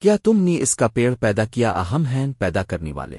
کیا تم نے اس کا پیڑ پیدا کیا اہم ہیں پیدا کرنے والے؟